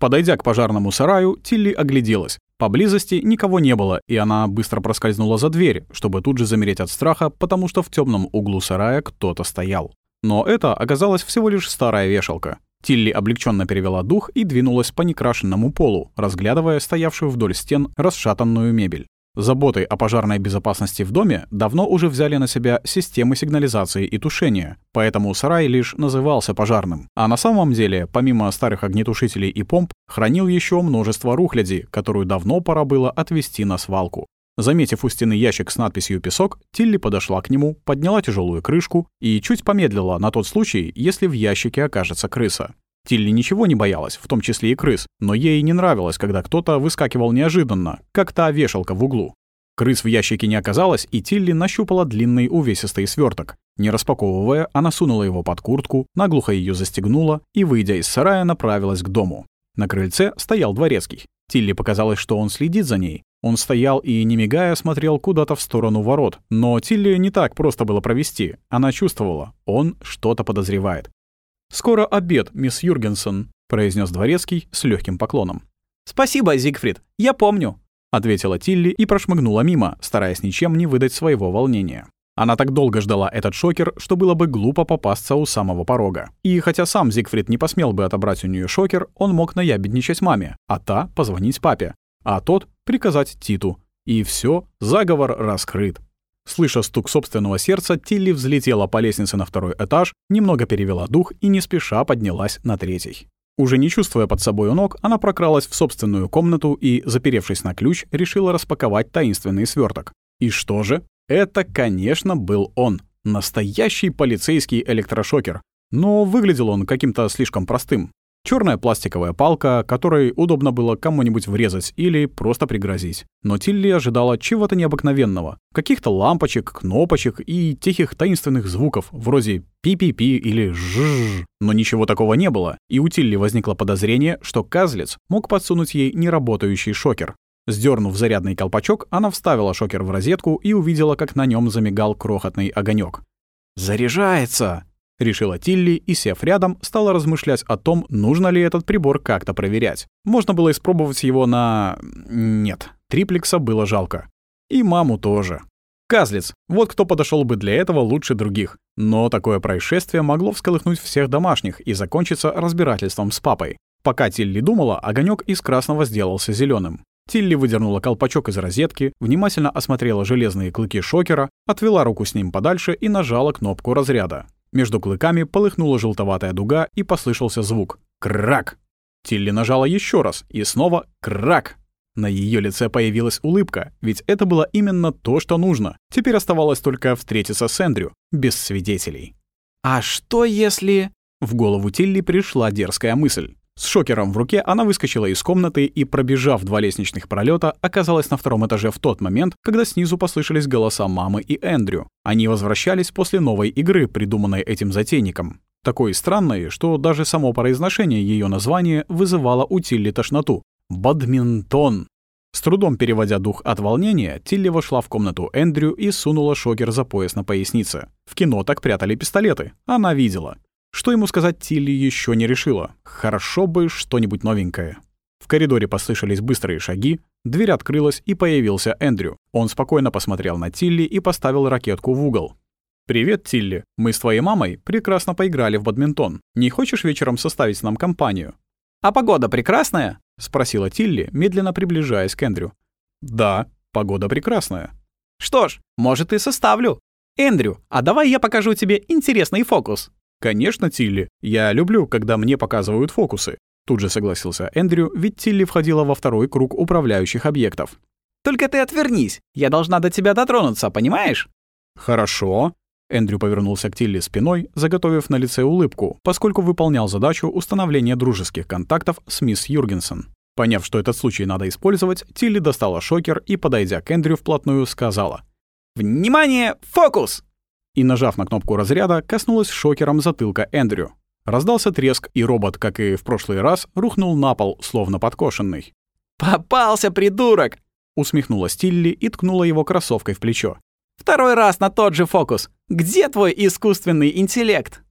Подойдя к пожарному сараю, Тилли огляделась. Поблизости никого не было, и она быстро проскользнула за дверь, чтобы тут же замереть от страха, потому что в темном углу сарая кто-то стоял. Но это оказалась всего лишь старая вешалка. Тилли облегченно перевела дух и двинулась по некрашенному полу, разглядывая стоявшую вдоль стен расшатанную мебель. Заботой о пожарной безопасности в доме давно уже взяли на себя системы сигнализации и тушения, поэтому сарай лишь назывался пожарным. А на самом деле, помимо старых огнетушителей и помп, хранил еще множество рухляди, которую давно пора было отвезти на свалку. Заметив у стены ящик с надписью «Песок», Тилли подошла к нему, подняла тяжелую крышку и чуть помедлила на тот случай, если в ящике окажется крыса. Тилли ничего не боялась, в том числе и крыс, но ей не нравилось, когда кто-то выскакивал неожиданно, как та вешалка в углу. Крыс в ящике не оказалось, и Тилли нащупала длинный увесистый сверток. Не распаковывая, она сунула его под куртку, наглухо ее застегнула и, выйдя из сарая, направилась к дому. На крыльце стоял дворецкий. Тилли показалось, что он следит за ней. Он стоял и, не мигая, смотрел куда-то в сторону ворот. Но Тилли не так просто было провести. Она чувствовала, он что-то подозревает. «Скоро обед, мисс Юргенсон», — произнес дворецкий с легким поклоном. «Спасибо, Зигфрид, я помню», — ответила Тилли и прошмыгнула мимо, стараясь ничем не выдать своего волнения. Она так долго ждала этот шокер, что было бы глупо попасться у самого порога. И хотя сам Зигфрид не посмел бы отобрать у нее шокер, он мог наябедничать маме, а та — позвонить папе, а тот — приказать Титу. И все, заговор раскрыт. Слыша стук собственного сердца, Тилли взлетела по лестнице на второй этаж, немного перевела дух и не спеша поднялась на третий. Уже не чувствуя под собой ног, она прокралась в собственную комнату и, заперевшись на ключ, решила распаковать таинственный сверток. И что же? Это, конечно, был он. Настоящий полицейский электрошокер. Но выглядел он каким-то слишком простым. Черная пластиковая палка, которой удобно было кому-нибудь врезать или просто пригрозить. Но Тилли ожидала чего-то необыкновенного. Каких-то лампочек, кнопочек и тихих таинственных звуков, вроде пи-пи-пи или жжж. Но ничего такого не было, и у Тилли возникло подозрение, что Казлец мог подсунуть ей неработающий шокер. Сдернув зарядный колпачок, она вставила шокер в розетку и увидела, как на нем замигал крохотный огонек. «Заряжается!» — решила Тилли и, сев рядом, стала размышлять о том, нужно ли этот прибор как-то проверять. Можно было испробовать его на... Нет, триплекса было жалко. И маму тоже. Казлец. Вот кто подошел бы для этого лучше других. Но такое происшествие могло всколыхнуть всех домашних и закончиться разбирательством с папой. Пока Тилли думала, огонек из красного сделался зеленым. Тилли выдернула колпачок из розетки, внимательно осмотрела железные клыки шокера, отвела руку с ним подальше и нажала кнопку разряда. Между клыками полыхнула желтоватая дуга и послышался звук. Крак! Тилли нажала еще раз, и снова крак! На ее лице появилась улыбка, ведь это было именно то, что нужно. Теперь оставалось только встретиться с Эндрю, без свидетелей. «А что если...» В голову Тилли пришла дерзкая мысль. С шокером в руке она выскочила из комнаты и, пробежав два лестничных пролета, оказалась на втором этаже в тот момент, когда снизу послышались голоса мамы и Эндрю. Они возвращались после новой игры, придуманной этим затейником. Такой странной, что даже само произношение ее названия вызывало у Тилли тошноту. «Бадминтон». С трудом переводя дух от волнения, Тилли вошла в комнату Эндрю и сунула шокер за пояс на пояснице. В кино так прятали пистолеты. Она видела. Что ему сказать Тилли еще не решила. Хорошо бы что-нибудь новенькое. В коридоре послышались быстрые шаги, дверь открылась и появился Эндрю. Он спокойно посмотрел на Тилли и поставил ракетку в угол. «Привет, Тилли. Мы с твоей мамой прекрасно поиграли в бадминтон. Не хочешь вечером составить нам компанию?» «А погода прекрасная?» — спросила Тилли, медленно приближаясь к Эндрю. «Да, погода прекрасная». «Что ж, может, и составлю. Эндрю, а давай я покажу тебе интересный фокус». «Конечно, Тилли. Я люблю, когда мне показывают фокусы». Тут же согласился Эндрю, ведь Тилли входила во второй круг управляющих объектов. «Только ты отвернись. Я должна до тебя дотронуться, понимаешь?» «Хорошо». Эндрю повернулся к Тилли спиной, заготовив на лице улыбку, поскольку выполнял задачу установления дружеских контактов с мисс Юргенсен. Поняв, что этот случай надо использовать, Тилли достала шокер и, подойдя к Эндрю вплотную, сказала «Внимание! Фокус!» И, нажав на кнопку разряда, коснулась шокером затылка Эндрю. Раздался треск, и робот, как и в прошлый раз, рухнул на пол, словно подкошенный. «Попался, придурок!» — усмехнулась Тилли и ткнула его кроссовкой в плечо. «Второй раз на тот же фокус. Где твой искусственный интеллект?»